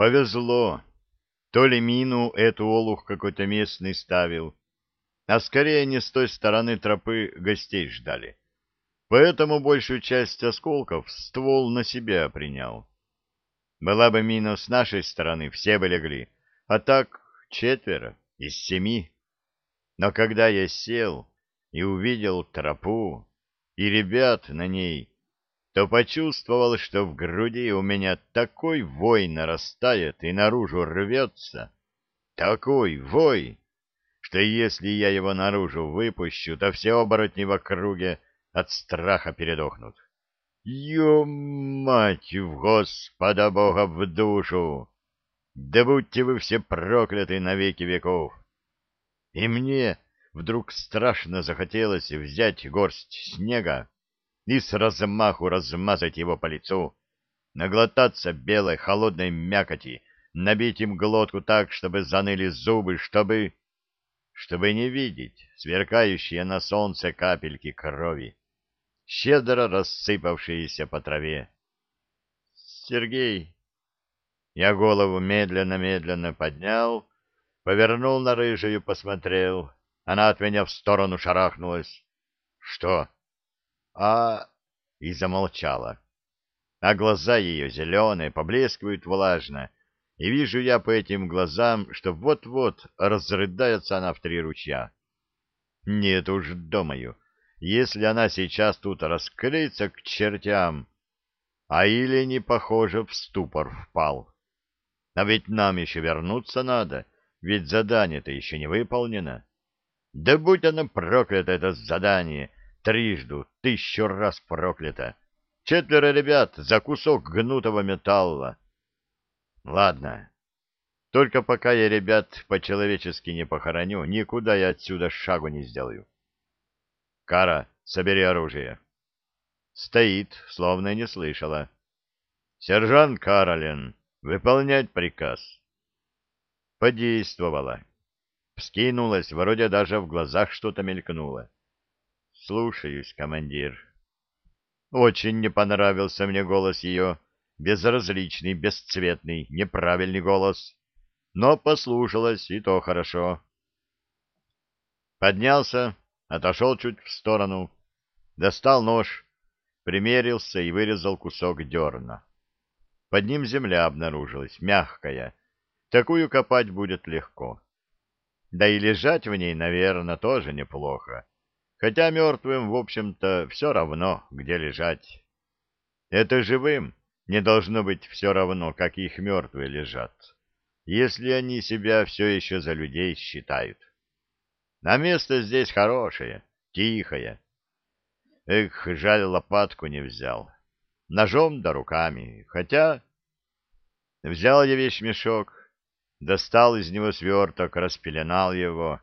Повезло. То ли мину эту олух какой-то местный ставил, а скорее не с той стороны тропы гостей ждали. Поэтому большую часть осколков ствол на себя принял. Была бы мина с нашей стороны, все бы легли, а так четверо из семи. Но когда я сел и увидел тропу и ребят на ней, то почувствовал, что в груди у меня такой вой нарастает и наружу рвется, такой вой, что если я его наружу выпущу, то все оборотни в округе от страха передохнут. Ё, мать в Господа Бога в душу! Да будьте вы все прокляты на веки веков! И мне вдруг страшно захотелось взять горсть снега, и с размаху размазать его по лицу, наглотаться белой холодной мякоти, набить им глотку так, чтобы заныли зубы, чтобы... чтобы не видеть сверкающие на солнце капельки крови, щедро рассыпавшиеся по траве. «Сергей!» Я голову медленно-медленно поднял, повернул на рыжую, посмотрел. Она от меня в сторону шарахнулась. «Что?» А...» и замолчала. А глаза ее зеленые, поблескивают влажно, и вижу я по этим глазам, что вот-вот разрыдается она в три ручья. Нет уж, думаю, если она сейчас тут раскрыется к чертям, а или не похоже в ступор впал. А ведь нам еще вернуться надо, ведь задание-то еще не выполнено. Да будь оно проклято, это задание, трижду, тысячу раз проклято. Четверо ребят за кусок гнутого металла. Ладно, только пока я ребят по-человечески не похороню, никуда я отсюда шагу не сделаю. Кара, собери оружие. Стоит, словно не слышала. Сержант Каролин, выполнять приказ. Подействовала. Вскинулась, вроде даже в глазах что-то мелькнуло. Слушаюсь, командир. Очень не понравился мне голос ее, безразличный, бесцветный, неправильный голос. Но послушалась, и то хорошо. Поднялся, отошел чуть в сторону, достал нож, примерился и вырезал кусок дерна. Под ним земля обнаружилась, мягкая. Такую копать будет легко. Да и лежать в ней, наверное, тоже неплохо хотя мертвым, в общем-то, все равно, где лежать. Это живым не должно быть все равно, как их мертвые лежат, если они себя все еще за людей считают. А место здесь хорошее, тихое. Эх, жаль, лопатку не взял. Ножом да руками, хотя... Взял я вещмешок, достал из него сверток, распеленал его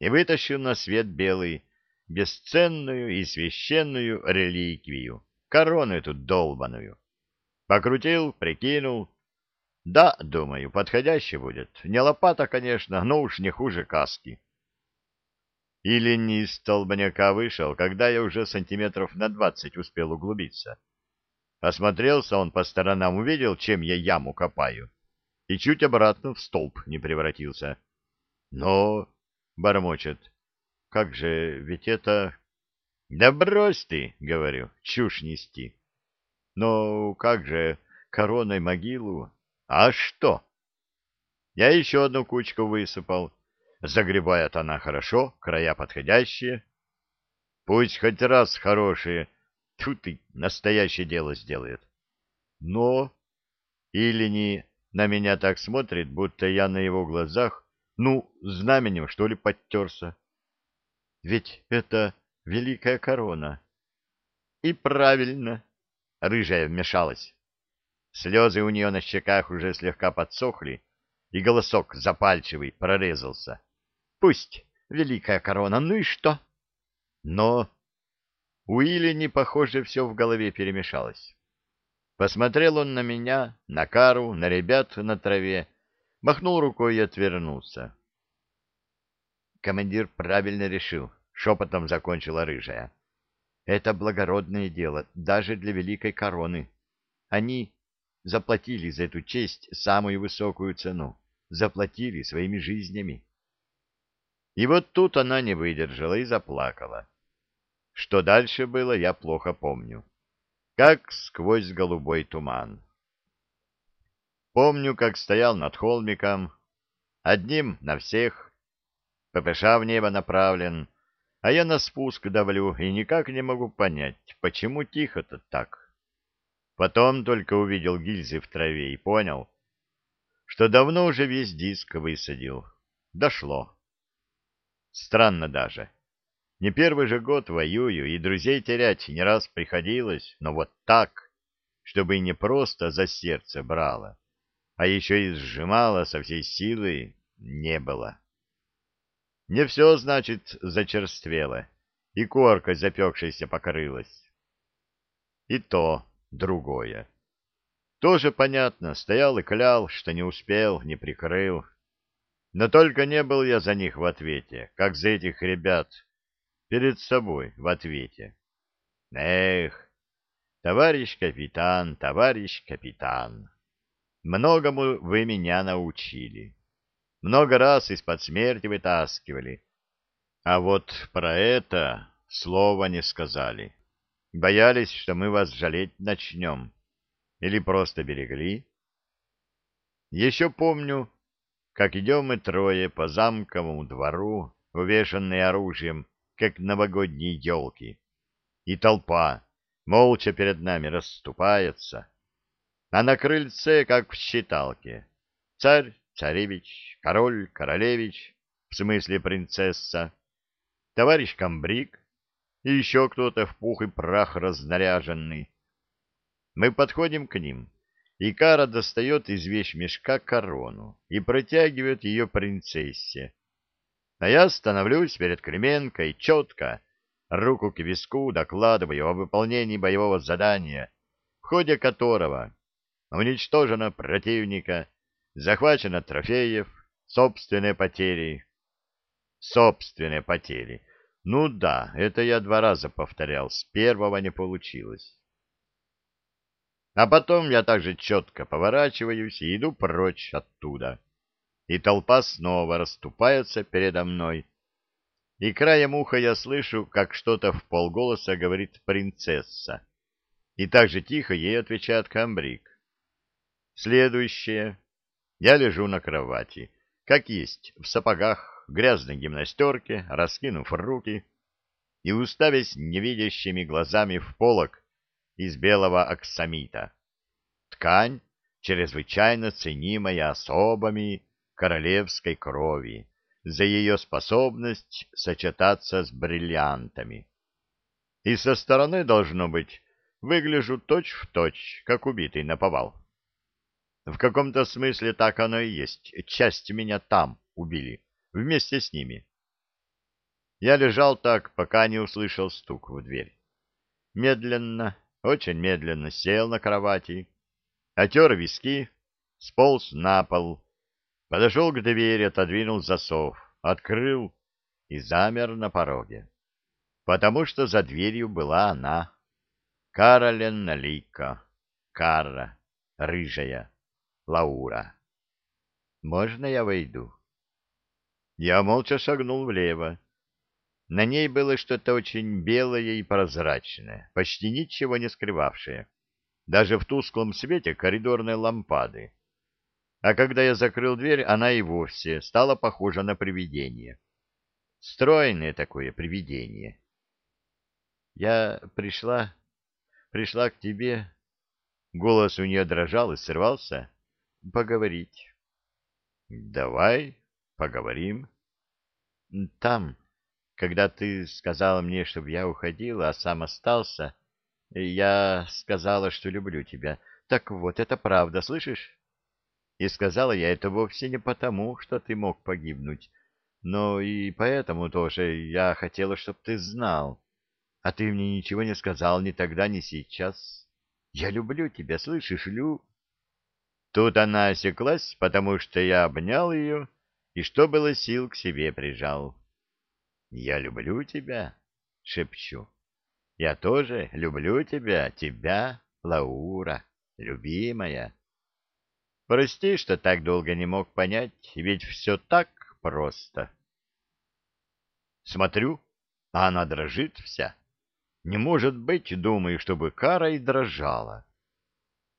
и вытащил на свет белый, бесценную и священную реликвию, корону эту долбаную. Покрутил, прикинул. Да, думаю, подходящий будет. Не лопата, конечно, но уж не хуже каски. Или не из столбняка вышел, когда я уже сантиметров на двадцать успел углубиться. Осмотрелся он по сторонам, увидел, чем я яму копаю, и чуть обратно в столб не превратился. Но, бормочет, как же, ведь это... Да брось ты, говорю, чушь нести. Но как же, короной могилу? А что? Я еще одну кучку высыпал. Загребает она хорошо, края подходящие. Пусть хоть раз хорошие, тут и настоящее дело сделает. Но... Или не на меня так смотрит, будто я на его глазах, ну, знаменем, что ли, подтерся. Ведь это великая корона. И правильно. Рыжая вмешалась. Слезы у нее на щеках уже слегка подсохли, и голосок запальчивый прорезался. Пусть великая корона, ну и что? Но у Илини, похоже, все в голове перемешалось. Посмотрел он на меня, на Кару, на ребят на траве, махнул рукой и отвернулся командир правильно решил, шепотом закончила рыжая. Это благородное дело, даже для великой короны. Они заплатили за эту честь самую высокую цену, заплатили своими жизнями. И вот тут она не выдержала и заплакала. Что дальше было, я плохо помню. Как сквозь голубой туман. Помню, как стоял над холмиком, одним на всех, ППШ в небо направлен, а я на спуск давлю и никак не могу понять, почему тихо-то так. Потом только увидел гильзы в траве и понял, что давно уже весь диск высадил. Дошло. Странно даже. Не первый же год воюю, и друзей терять не раз приходилось, но вот так, чтобы не просто за сердце брало, а еще и сжимало со всей силы, не было. Не все, значит, зачерствело, и корка запекшейся покрылась. И то другое. Тоже понятно, стоял и клял, что не успел, не прикрыл. Но только не был я за них в ответе, как за этих ребят перед собой в ответе. Эх, товарищ капитан, товарищ капитан, многому вы меня научили. Много раз из-под смерти вытаскивали. А вот про это слова не сказали. Боялись, что мы вас жалеть начнем. Или просто берегли. Еще помню, как идем мы трое по замковому двору, увешанные оружием, как новогодние елки, и толпа молча перед нами расступается, а на крыльце, как в считалке, царь, царевич, король, королевич, в смысле принцесса, товарищ комбриг и еще кто-то в пух и прах разнаряженный. Мы подходим к ним, и Кара достает из вещмешка корону и протягивает ее принцессе. А я становлюсь перед Кременко и четко, руку к виску, докладываю о выполнении боевого задания, в ходе которого уничтожено противника, захвачено трофеев, собственные потери. Собственные потери. Ну да, это я два раза повторял, с первого не получилось. А потом я также четко поворачиваюсь и иду прочь оттуда. И толпа снова расступается передо мной. И краем уха я слышу, как что-то в полголоса говорит принцесса. И так же тихо ей отвечает камбрик. Следующее. Я лежу на кровати, как есть, в сапогах, грязной гимнастерке, раскинув руки и уставясь невидящими глазами в полок, из белого аксамита. Ткань, чрезвычайно ценимая особами королевской крови за ее способность сочетаться с бриллиантами. И со стороны, должно быть, выгляжу точь-в-точь, точь, как убитый наповал. В каком-то смысле так оно и есть. Часть меня там убили, вместе с ними. Я лежал так, пока не услышал стук в дверь. Медленно, очень медленно сел на кровати, отер виски, сполз на пол, подошел к двери, отодвинул засов, открыл и замер на пороге. Потому что за дверью была она, Каролен Лика, Карра, рыжая, Лаура. «Можно я войду?» Я молча шагнул влево. На ней было что-то очень белое и прозрачное, почти ничего не скрывавшее, даже в тусклом свете коридорной лампады. А когда я закрыл дверь, она и вовсе стала похожа на привидение. Стройное такое привидение. Я пришла, пришла к тебе. Голос у нее дрожал и срывался. Поговорить. Давай, поговорим. Там когда ты сказала мне, чтобы я уходила, а сам остался, я сказала, что люблю тебя. Так вот, это правда, слышишь? И сказала я это вовсе не потому, что ты мог погибнуть, но и поэтому тоже я хотела, чтобы ты знал. А ты мне ничего не сказал ни тогда, ни сейчас. Я люблю тебя, слышишь, Лю? Тут она осеклась, потому что я обнял ее и, что было сил, к себе прижал. «Я люблю тебя», — шепчу. «Я тоже люблю тебя, тебя, Лаура, любимая». Прости, что так долго не мог понять, ведь все так просто. Смотрю, а она дрожит вся. Не может быть, думаю, чтобы Кара и дрожала.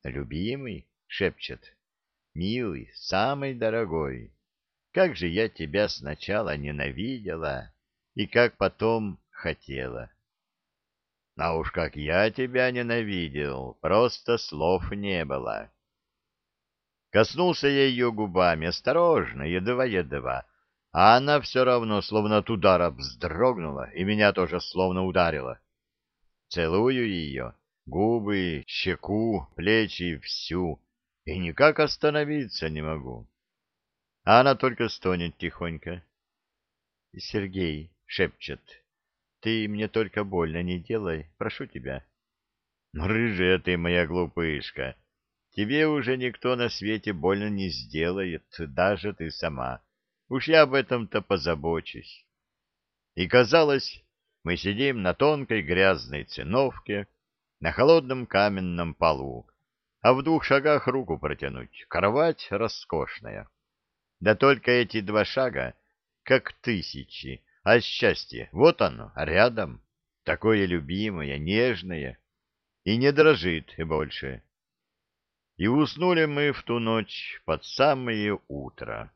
«Любимый», — шепчет, — «милый, самый дорогой, как же я тебя сначала ненавидела и как потом хотела». А уж как я тебя ненавидел, просто слов не было. Коснулся я ее губами, осторожно, едва-едва, а она все равно, словно от удара, вздрогнула, и меня тоже словно ударила. Целую ее, губы, щеку, плечи, всю, и никак остановиться не могу. А она только стонет тихонько. — Сергей, — шепчет, — ты мне только больно не делай, прошу тебя. — Рыжая ты моя глупышка, тебе уже никто на свете больно не сделает, даже ты сама. Уж я об этом-то позабочусь. И казалось, мы сидим на тонкой грязной циновке, на холодном каменном полу, а в двух шагах руку протянуть. Кровать роскошная. Да только эти два шага, как тысячи, а счастье, вот оно, рядом, такое любимое, нежное, и не дрожит больше. И уснули мы в ту ночь под самое утро.